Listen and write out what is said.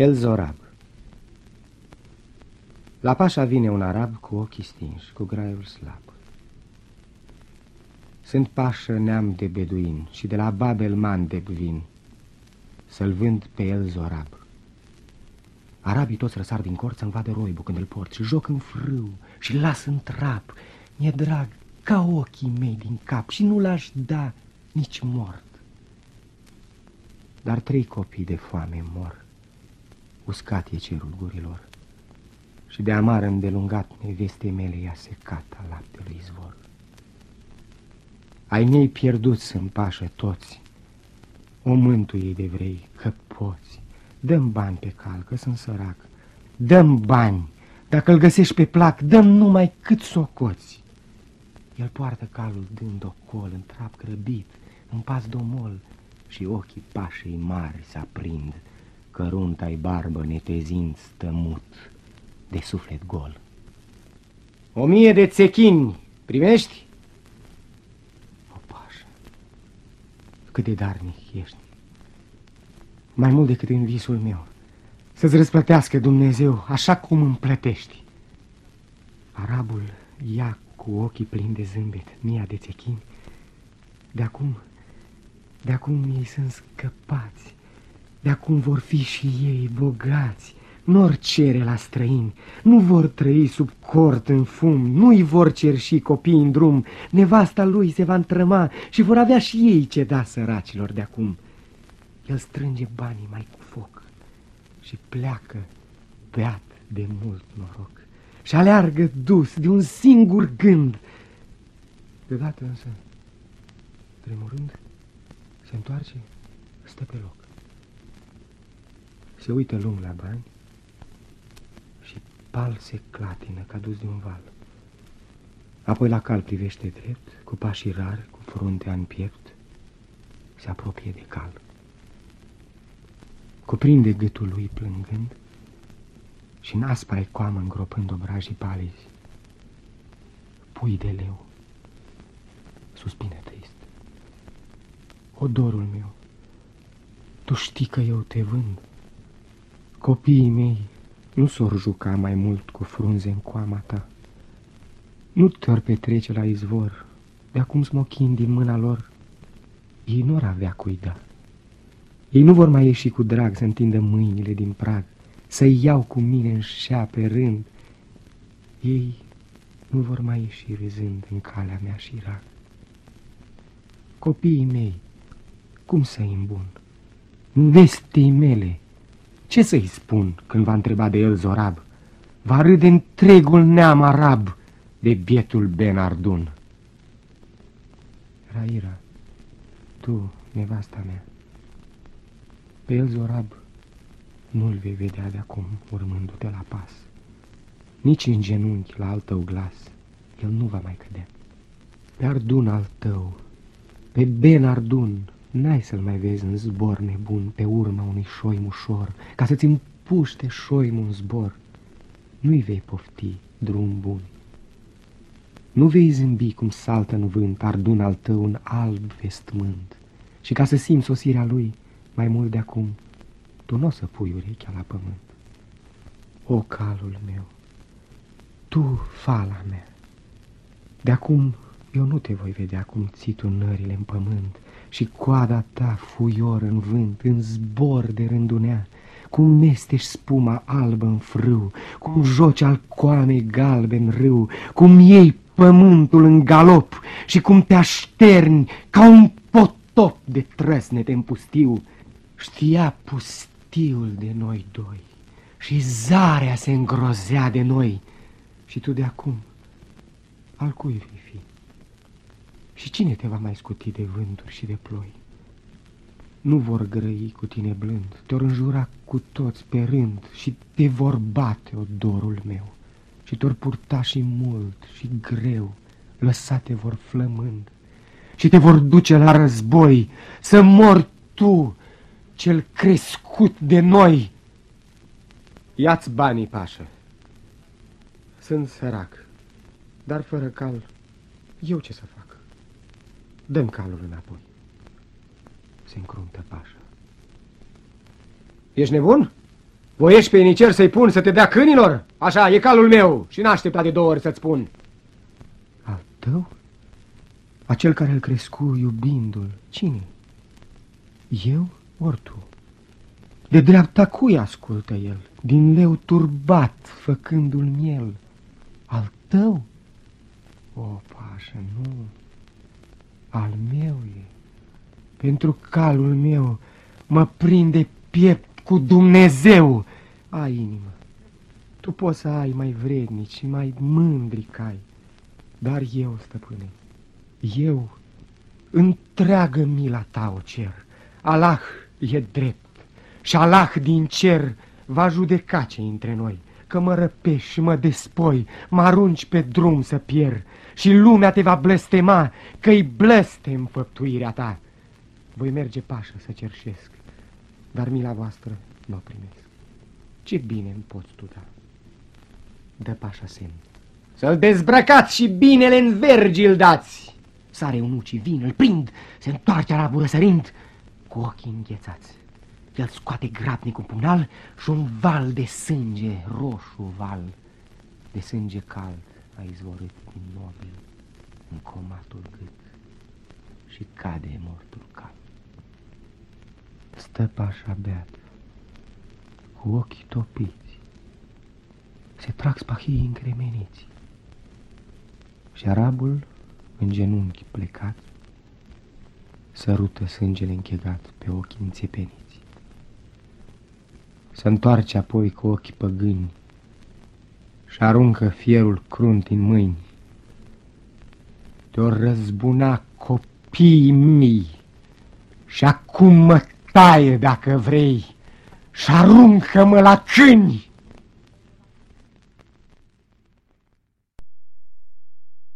El Zorab La pașa vine un arab cu ochii stinși, cu graiul slab. Sunt pașă neam de beduin și de la Babel Mandeb vin Să-l vând pe el Zorab. Arabii toți răsar din cort să-mi vadă roibul când îl port Și joc în frâu și las în trap Mi-e drag ca ochii mei din cap Și nu l-aș da nici mort Dar trei copii de foame mor Uscat e cerul gurilor. Și de amar îndelungat neveste mele i-a secat a laptelui izvor. Ai mei pierduți în pașă toți O mântuie de vrei că poți. Dăm bani pe cal, că sunt sărac. Dăm bani. Dacă îl găsești pe plac, dăm numai cât socoți El poartă calul dând ocol În trap grăbit, în pas domol Și ochii pașei mari se aprind Cărunta-i barbă netezind stămut De suflet gol O mie de țechini primești? O pașă Cât de darnic ești mai mult decât în visul meu. Să-ți răsplătească Dumnezeu așa cum îmi plătești. Arabul ia cu ochii plini de zâmbet mia de țechini. De acum, de acum ei sunt scăpați. De acum vor fi și ei bogați. Nu-or cere la străini, nu vor trăi sub cort în fum, nu-i vor cerși copii în drum, nevasta lui se va întrăma și vor avea și ei ce da săracilor de acum. El strânge banii mai cu foc și pleacă beat de mult noroc și aleargă dus de un singur gând. Deodată însă, tremurând, se întoarce, stă pe loc. Se uită lung la bani și pal se clatină ca dus de un val. Apoi la cal privește drept, cu pașii rari, cu fruntea în piept, se apropie de cal cuprinde gâtul lui plângând și în aspra coamă îngropând obrajii palizi. Pui de leu, suspine trist. O dorul meu, tu știi că eu te vând. Copiii mei nu s-or juca mai mult cu frunze în coama ta. Nu te-or petrece la izvor, de acum smochin din mâna lor, ei nu-or avea cui da. Ei nu vor mai ieși cu drag să întindă mâinile din prag, să-i iau cu mine în șea pe rând. Ei nu vor mai ieși râzând în calea mea și rag. Copiii mei, cum să-i îmbun? Vestei mele, ce să-i spun când va întreba de el Zorab? Va râde întregul neam arab de bietul Benardun. Raira, tu, nevasta mea, pe el, Zorab, nu-l vei vedea de acum urmându-te la pas. Nici în genunchi la al tău glas, el nu va mai cădea. Pe Ardun al tău, pe Ben Ardun, n-ai să-l mai vezi în zbor nebun pe urma unui șoim ușor, ca să-ți împuște șoimul în zbor. Nu-i vei pofti drum bun. Nu vei zâmbi cum saltă în vânt Ardun al tău un alb vestmânt și ca să simți sosirea lui, mai mult de acum, tu nu o să pui urechea la pământ. O, calul meu, tu, fala mea, de acum eu nu te voi vedea cum ții tu nările în pământ și coada ta fuior în vânt, în zbor de rândunea, cum mestești spuma albă în frâu, cum joci al coamei galbe în râu, cum iei pământul în galop și cum te așterni ca un potop de trăsnete în pustiu, Știa pustiul de noi doi și zarea se îngrozea de noi. Și tu de acum, al cui vei fi? Și cine te va mai scuti de vânturi și de ploi? Nu vor grăi cu tine blând, te-or înjura cu toți pe rând și te vor bate odorul meu și te-or purta și mult și greu, lăsate vor flămând și te vor duce la război să mori tu cel crescut de noi. Ia-ți banii, pașă. Sunt sărac, dar fără cal, eu ce să fac? Dăm calul înapoi. Se încruntă pașă. Ești nebun? Voiești pe inicer să-i pun să te dea câinilor? Așa, e calul meu și n-aștepta de două ori să-ți spun. Al tău? Acel care îl crescu iubindu-l, cine? Eu ori tu? De dreapta cui ascultă el? Din leu turbat, făcându-l miel. Al tău? O, pașă, nu. Al meu e. Pentru calul meu mă prinde piept cu Dumnezeu. Ai inimă. Tu poți să ai mai vrednici și mai mândri cai. Dar eu, stăpâne, eu, întreagă mila ta o cer. Allah e drept și Allah din cer va judeca ce între noi, că mă răpești și mă despoi, mă arunci pe drum să pierd și lumea te va blestema, că-i blestem făptuirea ta. Voi merge pașă să cerșesc, dar mila voastră nu o primesc. Ce bine îmi poți tu da? Dă pașa semn. Să-l dezbrăcați și binele în vergi îl dați. Sare unucii, vin, îl prind, se întoarce arabul răsărind, cu ochii înghețați. El scoate grabnic un punal și un val de sânge, roșu val, de sânge cald a izvorât din nobil în comatul gât și cade mortul cal. Stă pașa beat, cu ochii topiți, se trag spahii încremeniți și arabul, în genunchi plecat, sărută sângele închegat pe ochii înțepeniți. Se întoarce apoi cu ochii păgâni și aruncă fierul crunt în mâini. Te-o răzbuna copiii mei și acum mă taie dacă vrei și aruncă-mă la câini.